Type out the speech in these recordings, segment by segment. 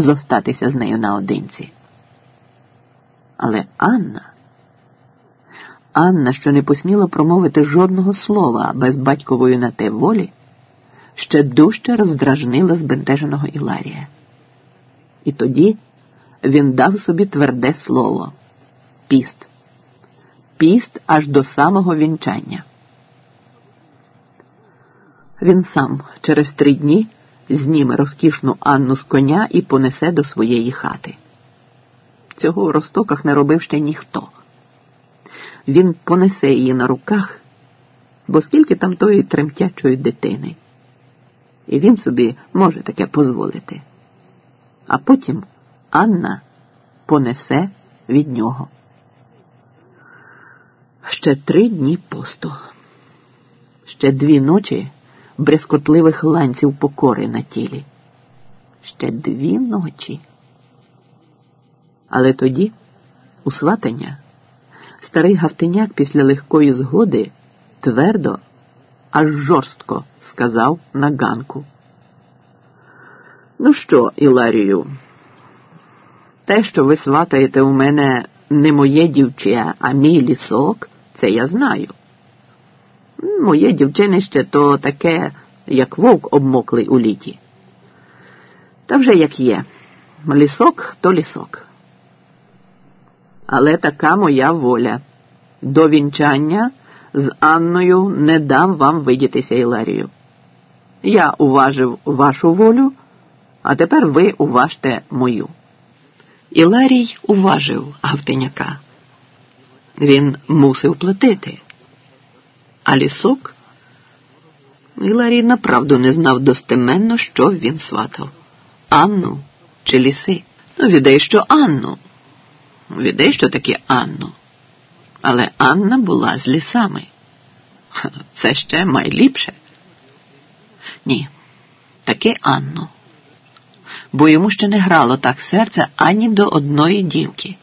зостатися з нею наодинці. Але Анна, Анна, що не посміла промовити жодного слова без батькової на те волі, ще дужче роздражнила збентеженого Іларія. І тоді він дав собі тверде слово піст. Піст аж до самого вінчання. Він сам через три дні зніме розкішну Анну з коня і понесе до своєї хати. Цього в ростоках не робив ще ніхто. Він понесе її на руках, бо скільки там тої тремтячої дитини. І він собі може таке дозволити. А потім Анна понесе від нього. Ще три дні посту, ще дві ночі брескотливих ланців покори на тілі. Ще дві ночі. Але тоді, у сватання, старий Гавтиняк після легкої згоди твердо, аж жорстко сказав на ганку. Ну що, Іларію, те, що ви сватаєте у мене не моє дівче, а мій лісок, це я знаю. Моє дівчинище то таке, як вовк обмоклий у літі. Та вже як є. Лісок то лісок. Але така моя воля. До вінчання з Анною не дам вам видітися, Іларію. Я уважив вашу волю, а тепер ви уважте мою. Іларій уважив Гавтиняка. Він мусив платити. А лісок Іларій направду не знав достеменно, що він сватав Анну чи ліси. Ну, віддай, що Анну. Віддай, що таке Анну. Але Анна була з лісами. Це ще майліпше. Ні, таки Анну. Бо йому ще не грало так серце ані до одної дівки,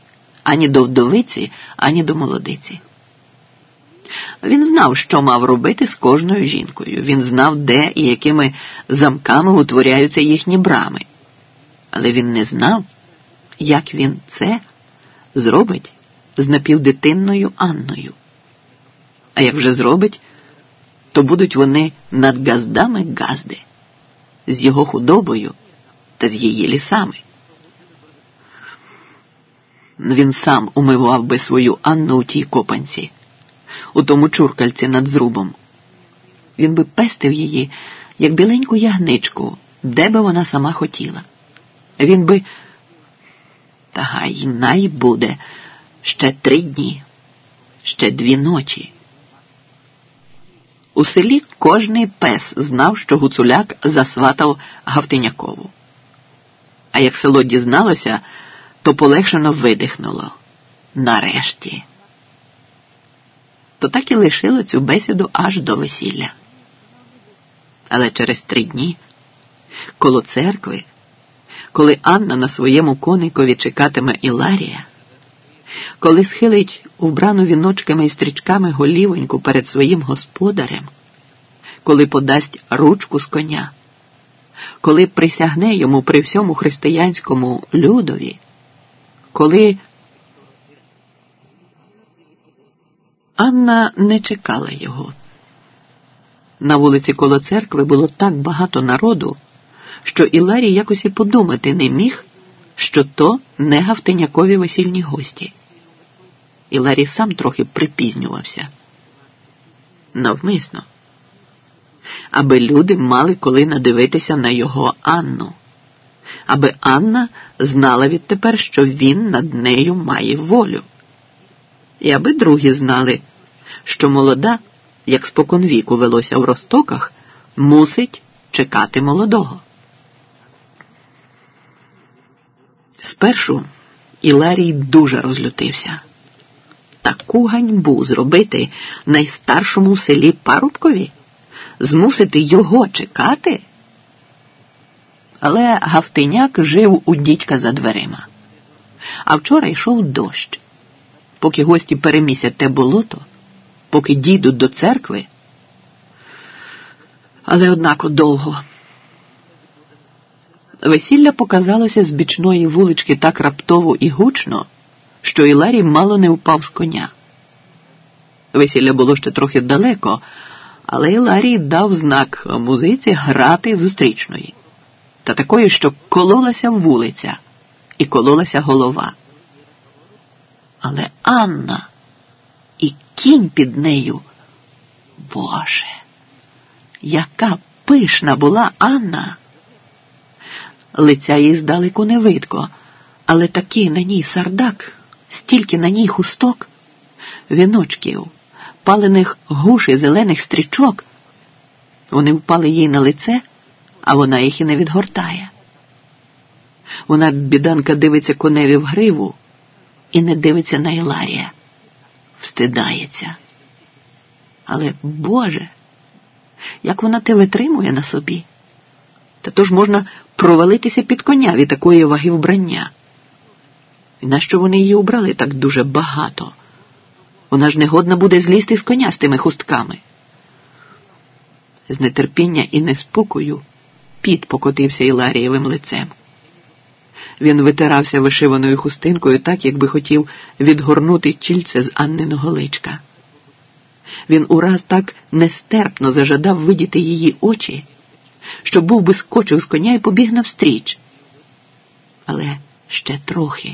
ані до вдовиці, ані до молодиці. Він знав, що мав робити з кожною жінкою. Він знав, де і якими замками утворяються їхні брами. Але він не знав, як він це зробить з напівдитинною Анною. А як вже зробить, то будуть вони над газдами газди, з його худобою та з її лісами. Він сам умивав би свою Анну у тій копанці у тому чуркальці над зрубом. Він би пестив її, як біленьку ягничку, де би вона сама хотіла. Він би. Та гай най буде ще три дні, ще дві ночі. У селі кожний пес знав, що гуцуляк засватав Гавтинякову. А як село дізналося, то полегшено видихнуло. Нарешті то так і лишило цю бесіду аж до весілля. Але через три дні, коло церкви, коли Анна на своєму коникові чекатиме Іларія, коли схилить убрану віночками і стрічками голівоньку перед своїм господарем, коли подасть ручку з коня, коли присягне йому при всьому християнському людові, коли Анна не чекала його. На вулиці коло церкви було так багато народу, що Іларій якось і подумати не міг, що то не гавтинякові весільні гості. Іларій сам трохи припізнювався. Навмисно, аби люди мали коли надивитися на його Анну, аби Анна знала відтепер, що він над нею має волю і аби другі знали, що молода, як споконвіку велося в ростоках, мусить чекати молодого. Спершу Іларій дуже розлютився. Таку ганьбу зробити найстаршому в селі парубкові, змусити його чекати. Але Гавтиняк жив у дідька за дверима. А вчора йшов дощ поки гості перемісять те болото, поки дійдуть до церкви. Але однако довго. Весілля показалося з бічної вулички так раптово і гучно, що Іларій мало не впав з коня. Весілля було ще трохи далеко, але Іларій дав знак музиці грати зустрічної, та такої, що кололася вулиця і кололася голова. Але Анна і кінь під нею. Боже, яка пишна була Анна! Лиця їй здалеку не видко, але такий на ній сардак, стільки на ній хусток, віночків, палених гуш і зелених стрічок. Вони впали їй на лице, а вона їх і не відгортає. Вона, біданка, дивиться коневі в гриву і не дивиться на Іларія, встидається. Але, Боже, як вона те витримує на собі? Та то ж можна провалитися під коня від такої ваги вбрання. І нащо вони її убрали так дуже багато? Вона ж не годна буде злізти з коня з тими хустками. З нетерпіння і неспокою піт покотився Іларієвим лицем. Він витирався вишиваною хустинкою так, якби хотів відгорнути чільце з Анниного личка. Він ураз так нестерпно зажадав видіти її очі, що був би скочив з коня і побіг навстріч. Але ще трохи.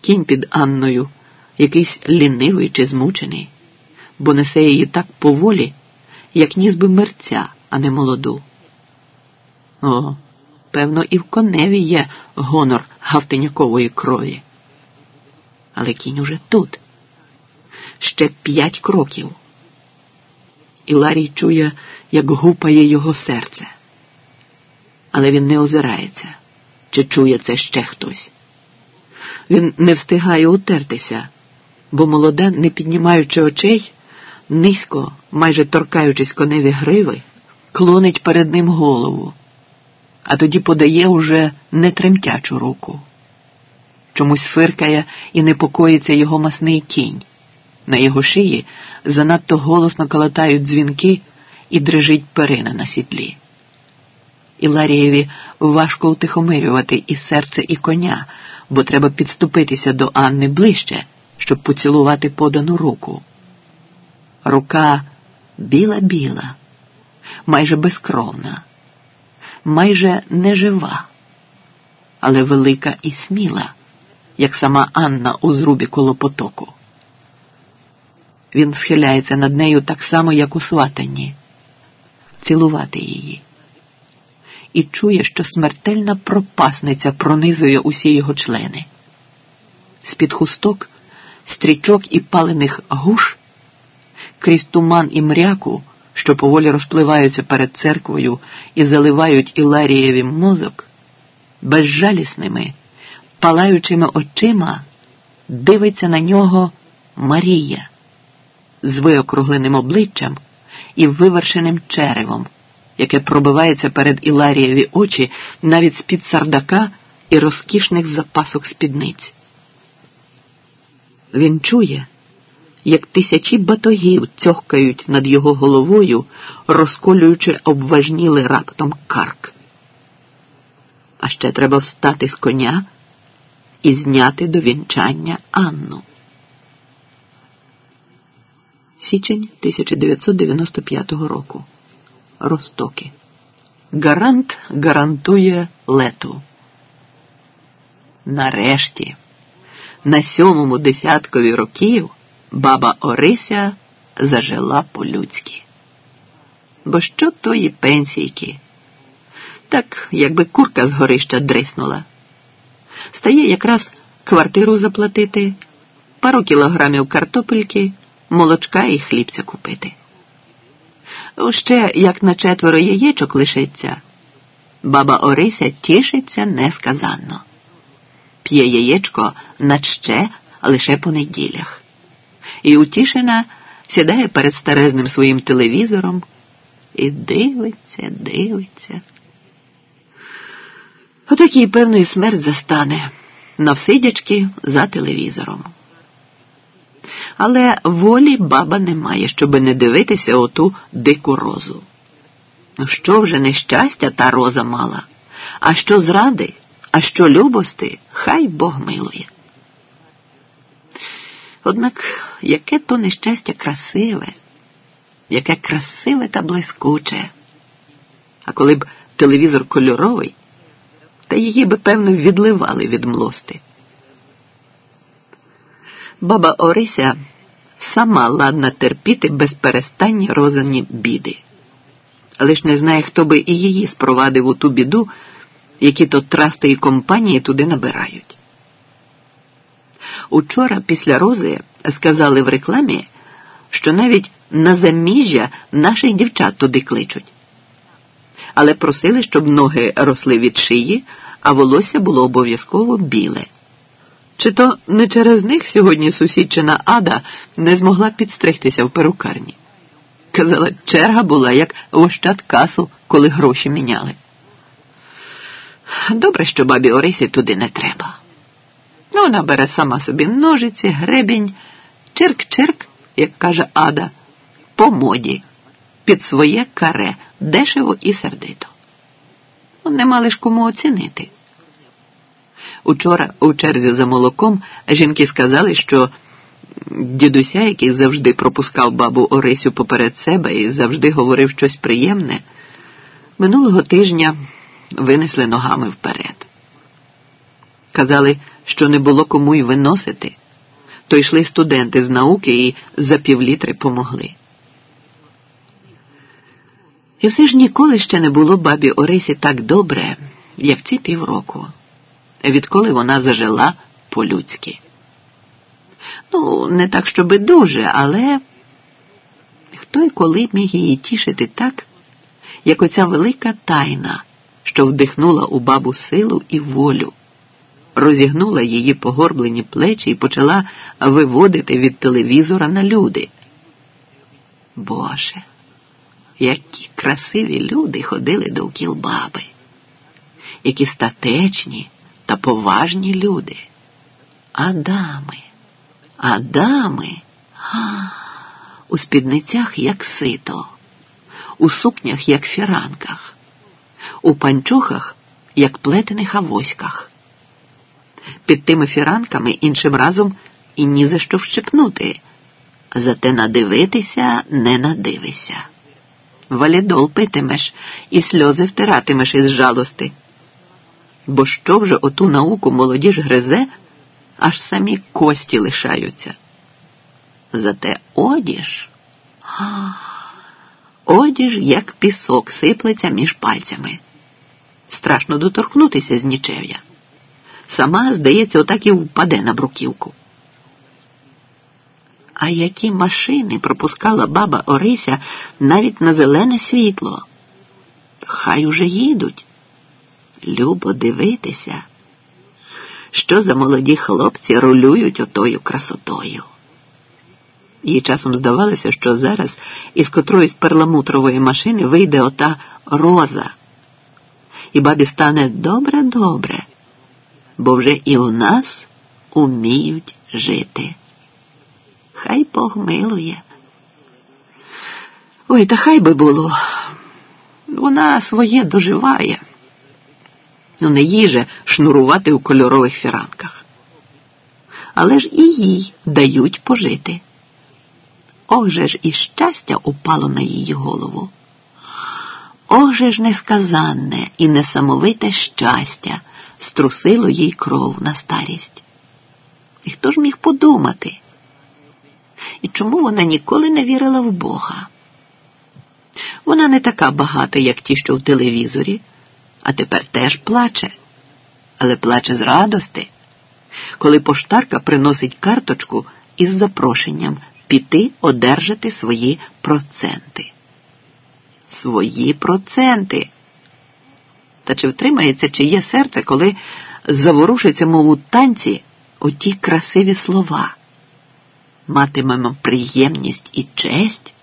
Кінь під Анною, якийсь лінивий чи змучений, бо несе її так поволі, як ніс би мерця, а не молоду. О, певно, і в коневі є гонор гавтинякової крові. Але кінь уже тут. Ще п'ять кроків. І Ларій чує, як гупає його серце. Але він не озирається, чи чує це ще хтось. Він не встигає утертися, бо молода, не піднімаючи очей, низько, майже торкаючись коневі гриви, клонить перед ним голову, а тоді подає уже нетремтячу руку. Чомусь фиркає і непокоїться його масний кінь. На його шиї занадто голосно калатають дзвінки і дрижить перина на сідлі. Іларієві важко утихомирювати і серце, і коня, бо треба підступитися до Анни ближче, щоб поцілувати подану руку. Рука біла-біла, майже безкровна, майже нежива, але велика і сміла, як сама Анна у зрубі коло потоку. Він схиляється над нею так само, як у сватанні, цілувати її. І чує, що смертельна пропасниця пронизує усі його члени. З-під хусток, стрічок і палених гуш, крізь туман і мряку, що поволі розпливаються перед церквою і заливають Іларієвім мозок, безжалісними, палаючими очима дивиться на нього Марія з виокругленим обличчям і вивершеним черевом, яке пробивається перед Іларієві очі навіть з-під сардака і розкішних запасок спідниць. Він чує, як тисячі батогів цьохкають над його головою, розколюючи обважнілий раптом карк. А ще треба встати з коня і зняти до вінчання Анну. Січень 1995 року. Ростоки. Гарант гарантує лету. Нарешті, на сьомому десяткові років баба Орися зажила по-людськи. Бо що тої пенсійки? Так, якби курка з горища дриснула. Стає якраз квартиру заплатити, пару кілограмів картопельки молочка і хлібця купити. Ще як на четверо яєчок лишиться, баба Орися тішиться несказанно. П'є яєчко начще лише по неділях. І утішена сідає перед старезним своїм телевізором і дивиться, дивиться. Отакій, певно, і смерть застане навсидячки за телевізором. Але волі баба не має, щоби не дивитися оту дику розу. Ну, що вже нещастя та роза мала? А що зради, а що любости, хай Бог милує. Однак яке то нещастя красиве, яке красиве та блискуче. А коли б телевізор кольоровий, та її би, певно, відливали від млости. Баба Орися сама ладна терпіти безперестанні розані біди, але ж не знає, хто би і її спровадив у ту біду, які то трасти і компанії туди набирають. Учора після рози сказали в рекламі, що навіть на заміжжя наших дівчат туди кличуть. Але просили, щоб ноги росли від шиї, а волосся було обов'язково біле. Чи то не через них сьогодні сусідчина Ада не змогла підстригтися в перукарні? Казала, черга була, як в Ощадкасу, коли гроші міняли. Добре, що бабі Орисі туди не треба. Ну, вона бере сама собі ножиці, гребінь, чирк-чирк, як каже Ада, по моді, під своє каре, дешево і сердито. Нема лиш кому оцінити. Учора у черзі за молоком жінки сказали, що дідуся, який завжди пропускав бабу Орисю поперед себе і завжди говорив щось приємне, минулого тижня винесли ногами вперед. Казали, що не було кому й виносити, то йшли студенти з науки і за півлітри помогли. І все ж ніколи ще не було бабі Орисі так добре, як ці півроку, відколи вона зажила по-людськи. Ну, не так, щоби дуже, але хто й коли міг її тішити так, як оця велика тайна, що вдихнула у бабу силу і волю, розігнула її погорблені плечі і почала виводити від телевізора на люди. Боже, які красиві люди ходили довкіл баби, які статечні та поважні люди. Адами, Адами а, у спідницях, як сито, у сукнях, як фіранках, у панчохах, як плетених авоськах. Під тими фіранками іншим разом і ні за що вщипнути, зате надивитися не надивися. Валідол питимеш і сльози втиратимеш із жалости. Бо що вже оту науку молодіж гризе, аж самі кості лишаються. Зате одіж, одіж, як пісок, сиплеться між пальцями. Страшно доторкнутися з нічев'я. Сама, здається, отак і впаде на бруківку. А які машини пропускала баба Орися навіть на зелене світло? Хай уже їдуть. Любо дивитися, що за молоді хлопці рулюють отою красотою. Їй часом здавалося, що зараз із котроїсь перламутрової машини вийде ота роза, і бабі стане добре-добре, бо вже і у нас уміють жити. Хай Бог милує. Ой, та хай би було. Вона своє доживає. Ну, не їже шнурувати у кольорових фіранках. Але ж і їй дають пожити. Ох же ж і щастя упало на її голову. Ох же ж несказанне і несамовите щастя струсило їй кров на старість. І хто ж міг подумати? І чому вона ніколи не вірила в Бога? Вона не така багата, як ті, що в телевізорі, а тепер теж плаче, але плаче з радости, коли поштарка приносить карточку із запрошенням піти одержати свої проценти. Свої проценти. Та чи втримається чиє серце, коли заворушиться, мов у танці, оті красиві слова? Матимемо приємність і честь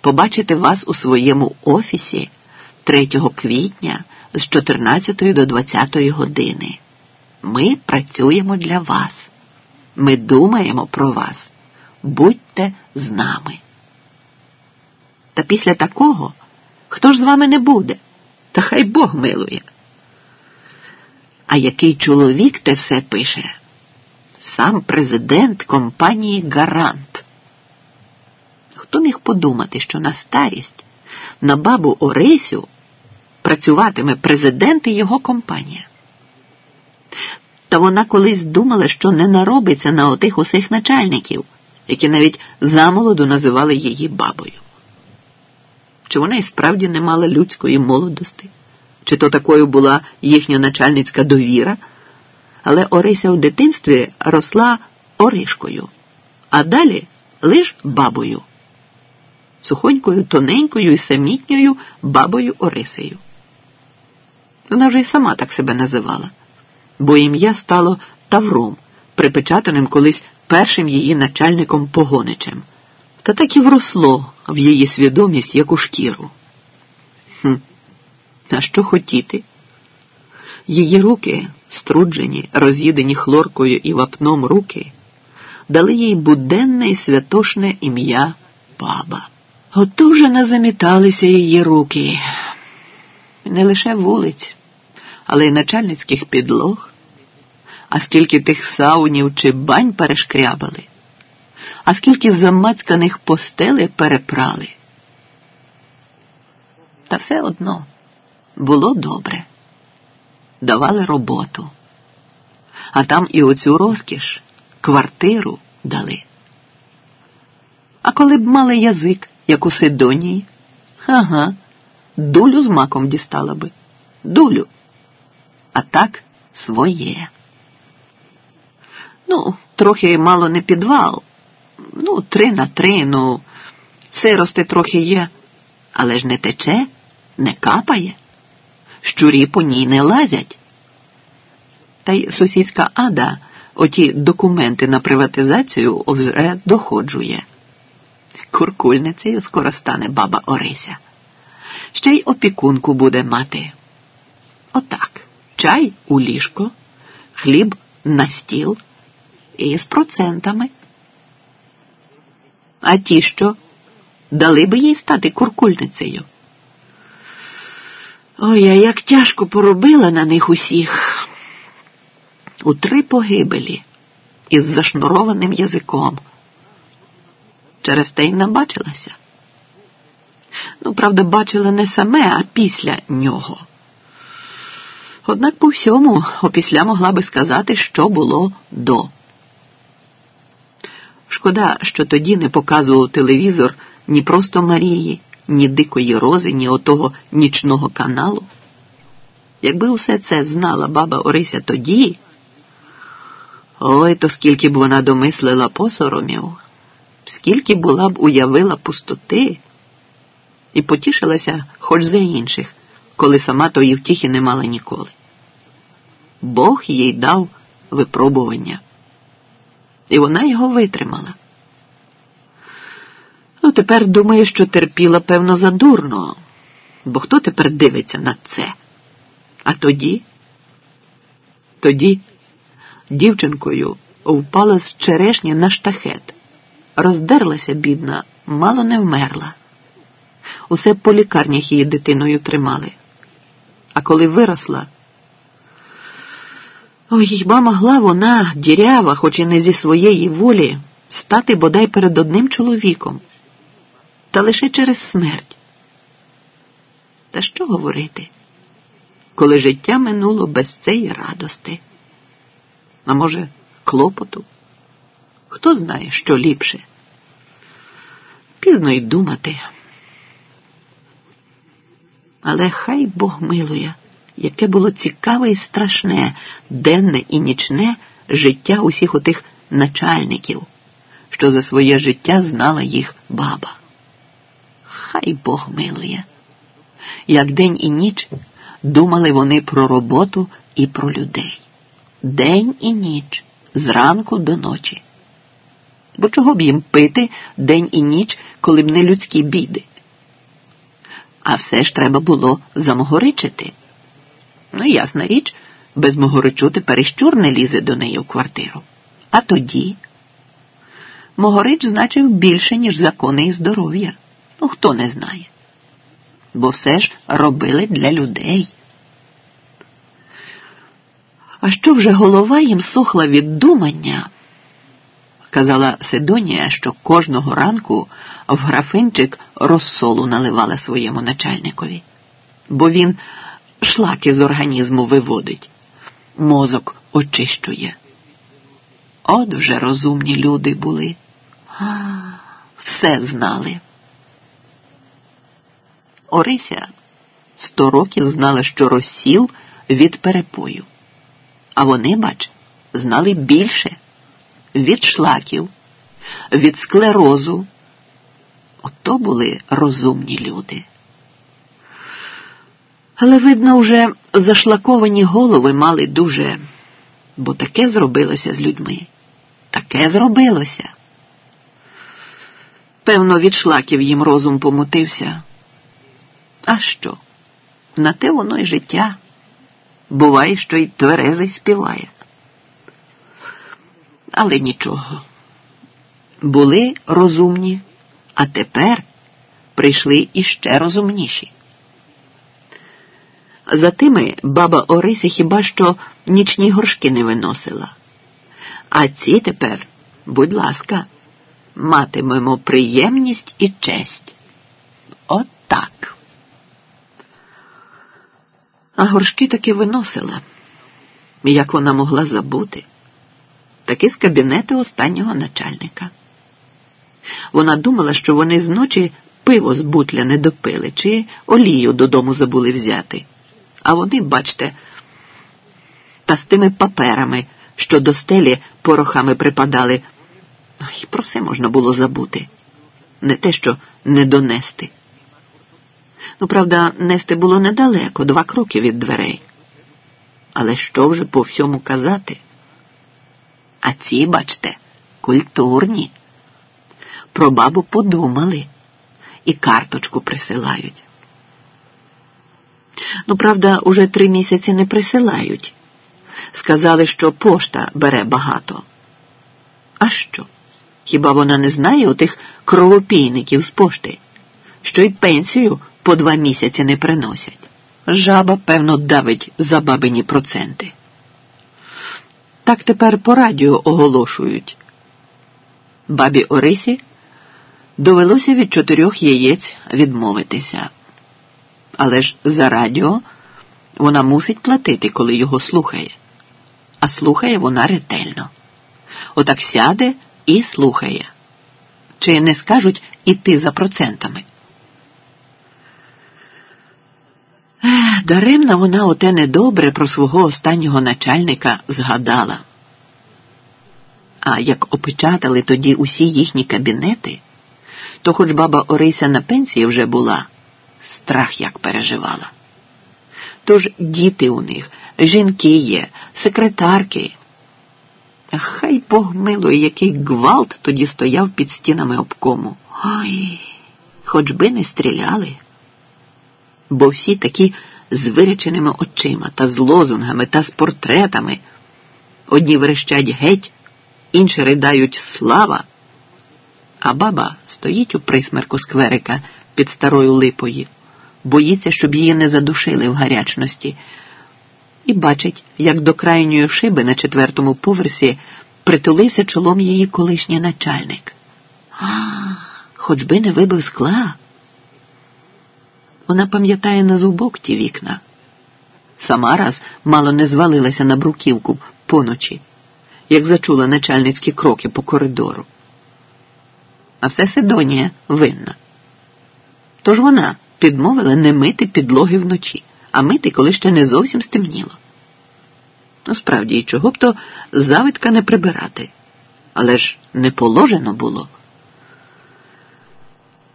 побачити вас у своєму офісі 3 квітня з 14 до 20 години. Ми працюємо для вас. Ми думаємо про вас. Будьте з нами. Та після такого хто ж з вами не буде? Та хай Бог милує. А який чоловік те все пише? Сам президент компанії Гарант. Хто міг подумати, що на старість на бабу Орисю працюватиме президент і його компанія? Та вона колись думала, що не наробиться на отих усіх начальників, які навіть замолоду називали її бабою. Чи вона і справді не мала людської молодості, чи то такою була їхня начальницька довіра, але Орися в дитинстві росла Оришкою, а далі лиш бабою, сухонькою, тоненькою і самітньою бабою Орисею. Вона вже й сама так себе називала бо ім'я стало Тавром, припечатаним колись першим її начальником погоничем, та так і вросло в її свідомість як у шкіру. Хм, А що хотіти? Її руки, струджені, роз'їдені хлоркою і вапном руки, дали їй буденне і святошне ім'я баба. Ото вже назаміталися її руки, не лише вулиць, але й начальницьких підлог, а скільки тих саунів чи бань перешкрябали, а скільки замацьканих постелей перепрали. Та все одно було добре, давали роботу, а там і оцю розкіш, квартиру дали. А коли б мали язик, як у Сидонії, ага, дулю з маком дістала би, дулю, а так своє. Ну, трохи мало не підвал. Ну, три на три, ну, сирости трохи є, але ж не тече, не капає. Щурі по ній не лазять. Та й сусідська ада оті документи на приватизацію вже доходжує. Куркульницею скоро стане баба Орися. Ще й опікунку буде мати. Отак. Чай у ліжко, хліб на стіл і з процентами. А ті, що дали би їй стати куркульницею. Ой, а як тяжко поробила на них усіх у три погибелі із зашнурованим язиком. Через те й набачилася. Ну, правда, бачила не саме, а після нього. Однак по всьому опісля могла би сказати, що було до. Шкода, що тоді не показував телевізор ні просто Марії, ні Дикої Рози, ні отого нічного каналу. Якби усе це знала баба Орися тоді, ой, то скільки б вона домислила посоромів, скільки була б уявила пустоти і потішилася хоч за інших, коли сама тої втіхи не мала ніколи. Бог їй дав випробування і вона його витримала. Ну, тепер думає, що терпіла, певно, задурно, бо хто тепер дивиться на це? А тоді? Тоді дівчинкою впала з черешні на штахет, роздерлася, бідна, мало не вмерла. Усе по лікарнях її дитиною тримали. А коли виросла, Ой, хіба могла вона, дірява, хоч і не зі своєї волі, стати бодай перед одним чоловіком, та лише через смерть. Та що говорити, коли життя минуло без цієї радости? А може, клопоту? Хто знає, що ліпше? Пізно й думати. Але хай Бог милує яке було цікаве і страшне, денне і нічне життя усіх отих начальників, що за своє життя знала їх баба. Хай Бог милує. Як день і ніч думали вони про роботу і про людей. День і ніч, зранку до ночі. Бо чого б їм пити день і ніч, коли б не людські біди? А все ж треба було замогоричити. Ну, ясна річ, без мого речу тепер і щур не лізе до неї в квартиру. А тоді Могорич значив більше, ніж закони і здоров'я. Ну, хто не знає. Бо все ж робили для людей. А що вже голова їм сохла від думання? Казала Сидонія, що кожного ранку в графинчик розсолу наливала своєму начальникові, бо він шлаки з організму виводить, мозок очищує. От вже розумні люди були, все знали. Орися сто років знала, що розсіл від перепою. А вони, бач, знали більше від шлаків, від склерозу. Ото були розумні люди. Але, видно, вже зашлаковані голови мали дуже, бо таке зробилося з людьми. Таке зробилося. Певно, від шлаків їм розум помутився. А що? На те воно й життя. Буває, що й тверезий співає. Але нічого. Були розумні, а тепер прийшли іще розумніші. За тими баба Орися хіба що нічні горшки не виносила. А ці тепер, будь ласка, матимемо приємність і честь. От так. А горшки таки виносила, як вона могла забути, таки з кабінету останнього начальника. Вона думала, що вони зночі пиво з бутля не допили чи олію додому забули взяти. А вони, бачте, та з тими паперами, що до стелі порохами припадали, і про все можна було забути, не те, що не донести. Ну, правда, нести було недалеко, два кроки від дверей. Але що вже по всьому казати? А ці, бачте, культурні. Про бабу подумали і карточку присилають. Ну, правда, уже три місяці не присилають. Сказали, що пошта бере багато. А що? Хіба вона не знає отих кровопійників з пошти, що й пенсію по два місяці не приносять? Жаба, певно, давить за бабині проценти. Так тепер по радіо оголошують. Бабі Орисі довелося від чотирьох яєць відмовитися. Але ж за радіо вона мусить платити, коли його слухає. А слухає вона ретельно. Отак сяде і слухає. Чи не скажуть іти за процентами? Ех, даремно вона оте недобре про свого останнього начальника згадала. А як опечатали тоді усі їхні кабінети, то хоч баба Орися на пенсії вже була, страх як переживала. Тож діти у них, жінки є, секретарки. Хай Бог милує, який гвалт тоді стояв під стінами обкому. Ой, хоч би не стріляли. Бо всі такі з виреченими очима та з лозунгами та з портретами. Одні верещать геть, інші ридають слава, а баба стоїть у присмерку скверика під старою липою, боїться, щоб її не задушили в гарячності, і бачить, як до крайньої шиби на четвертому поверсі притулився чолом її колишній начальник. А, хоч би не вибив скла. Вона пам'ятає на зубок ті вікна. Сама раз мало не звалилася на бруківку поночі, як зачула начальницькі кроки по коридору. А все Седонія винна. Тож вона підмовила не мити підлоги вночі, а мити, коли ще не зовсім стемніло. Ну, справді, чого б то завитка не прибирати, але ж не положено було.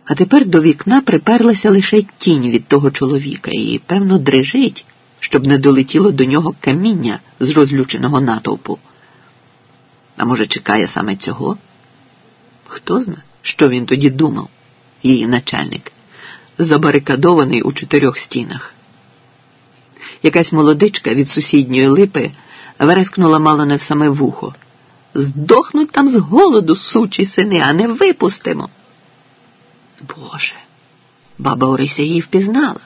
А тепер до вікна приперлася лише тінь від того чоловіка і, певно, дрижить, щоб не долетіло до нього каміння з розлюченого натовпу. А може, чекає саме цього? Хто зна, що він тоді думав, її начальник, забарикадований у чотирьох стінах. Якась молодичка від сусідньої липи верескнула мало не в саме вухо. Здохнуть там з голоду, сучі сини, а не випустимо. Боже, баба Орися її впізнала.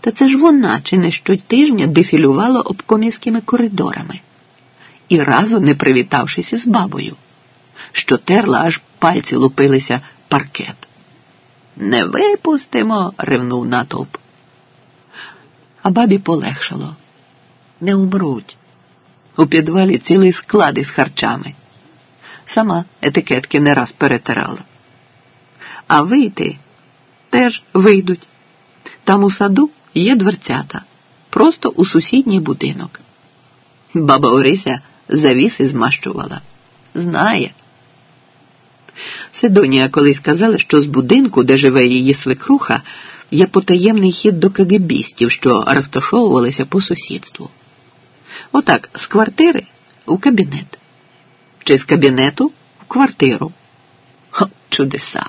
Та це ж вона чи не щотижня дефілювала обкомівськими коридорами і разу не привітавшись із бабою, що терла аж пальці лупилися паркет. Не випустимо, ревнув натовп. А бабі полегшало. Не умруть. У підвалі цілий склад із харчами. Сама етикетки не раз перетирала. А вийти теж вийдуть. Там у саду є дверцята, просто у сусідній будинок. Баба Орися завіси змащувала. Знає. Сидонія колись казала, що з будинку, де живе її свекруха, є потаємний хід до кагебістів, що розташовувалися по сусідству. Отак, з квартири у кабінет, чи з кабінету в квартиру. О, чудеса.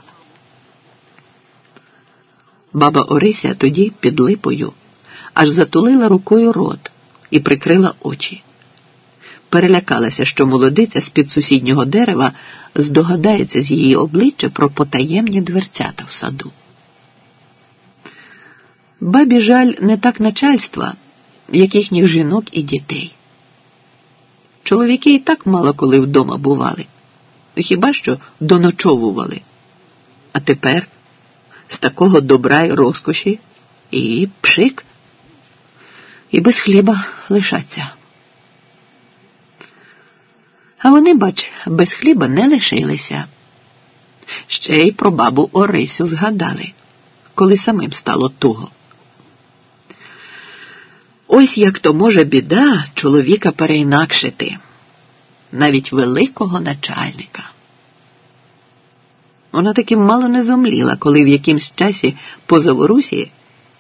Баба Орися тоді під липою аж затулила рукою рот і прикрила очі. Перелякалася, що молодиця з під сусіднього дерева здогадається з її обличчя про потаємні дверцята в саду. Бабі жаль не так начальства, як їхніх жінок і дітей. Чоловіки і так мало коли вдома бували, хіба що доночовували. А тепер з такого добра й розкоші і пшик, і без хліба лишаться. А вони, бач, без хліба не лишилися. Ще й про бабу Орисю згадали, коли самим стало туго. Ось як то може біда чоловіка переінакшити, навіть великого начальника. Вона таки мало не зомліла, коли в якимсь часі по Заворусі,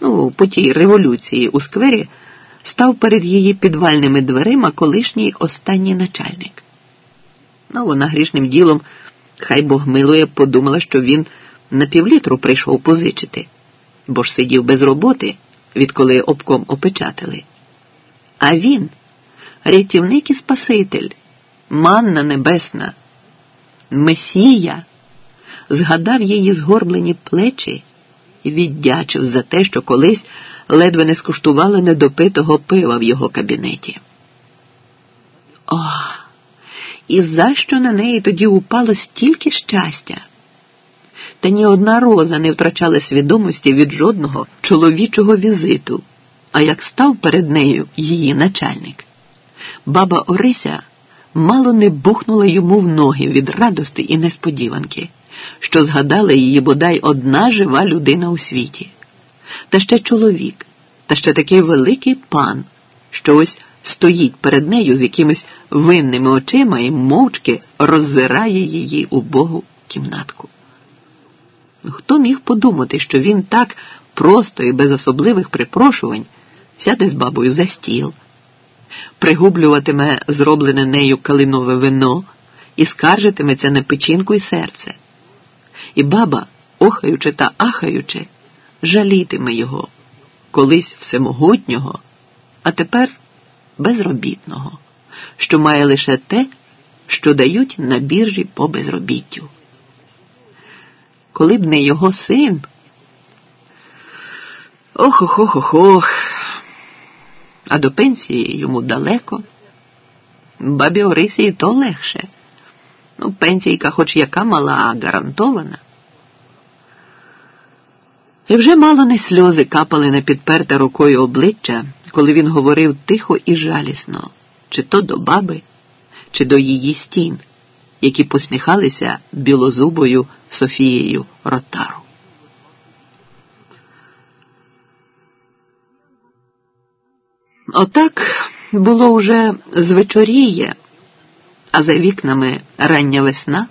ну, по тій революції у сквері, став перед її підвальними дверима колишній останній начальник. Ну, вона грішним ділом, хай Бог милує, подумала, що він на півлітру прийшов позичити, бо ж сидів без роботи, відколи обком опечатали. А він рятівник і Спаситель, манна небесна, Месія, згадав її згорблені плечі і віддячив за те, що колись ледве не скуштувала недопитого пива в його кабінеті. Ох! І за що на неї тоді упало стільки щастя? Та ні одна роза не втрачала свідомості від жодного чоловічого візиту, а як став перед нею її начальник. Баба Орися мало не бухнула йому в ноги від радости і несподіванки, що згадала її бодай одна жива людина у світі, та ще чоловік, та ще такий великий пан, що ось стоїть перед нею з якимись винними очима і мовчки роззирає її убогу кімнатку. Хто міг подумати, що він так просто і без особливих припрошувань сяде з бабою за стіл, пригублюватиме зроблене нею калинове вино і скаржитиметься на печінку і серце. І баба, охаючи та ахаючи, жалітиме його, колись всемогутнього, а тепер безробітного, що має лише те, що дають на біржі по безробіттю. Коли б не його син. ох ох ох ох ох а до пенсії йому далеко. Бабі Орисі і то легше. Ну, пенсійка хоч яка мала, а гарантована. І вже мало не сльози капали на підперте рукою обличчя, коли він говорив тихо і жалісно, чи то до баби, чи до її стін, які посміхалися білозубою Софією Ротару. Отак було уже звечоріє, а за вікнами рання весна,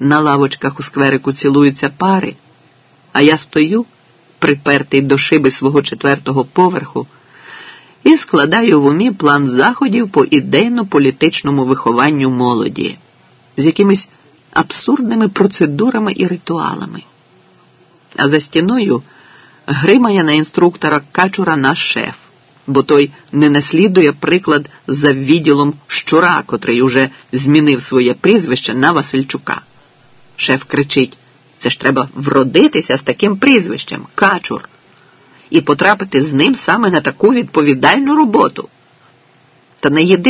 на лавочках у скверику цілуються пари, а я стою, припертий до шиби свого четвертого поверху, і складаю в умі план заходів по ідейно-політичному вихованню молоді з якимись абсурдними процедурами і ритуалами. А за стіною гримає на інструктора качура наш шеф бо той не наслідує приклад за відділом щура, котрий уже змінив своє прізвище на Васильчука. Шеф кричить: це ж треба вродитися з таким прізвищем, качур. І потрапити з ним саме на таку відповідальну роботу. Та не єдине.